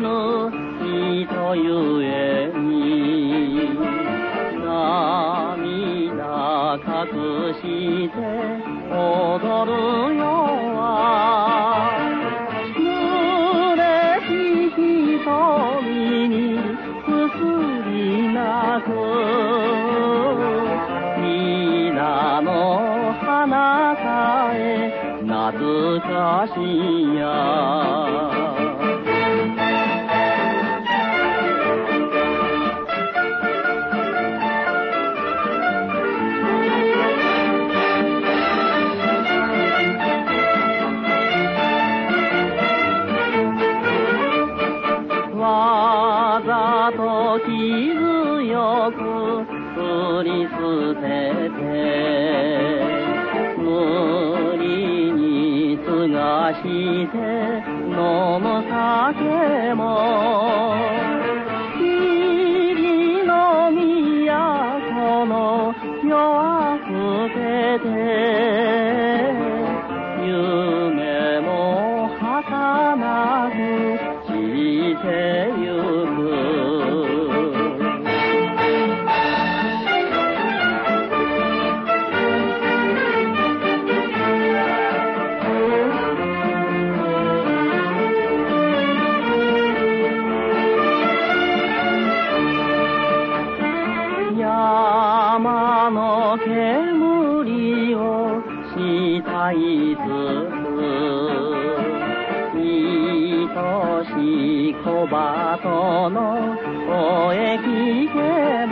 の人ゆえに涙隠して踊るよは濡れし瞳にすすり泣く皆の花さえ懐かしや。ざと傷よく振り捨てて無理に継がして飲む酒も霧の都の夜明けて夢も儚くしてしたいつつ愛しい小鳩の声聞けば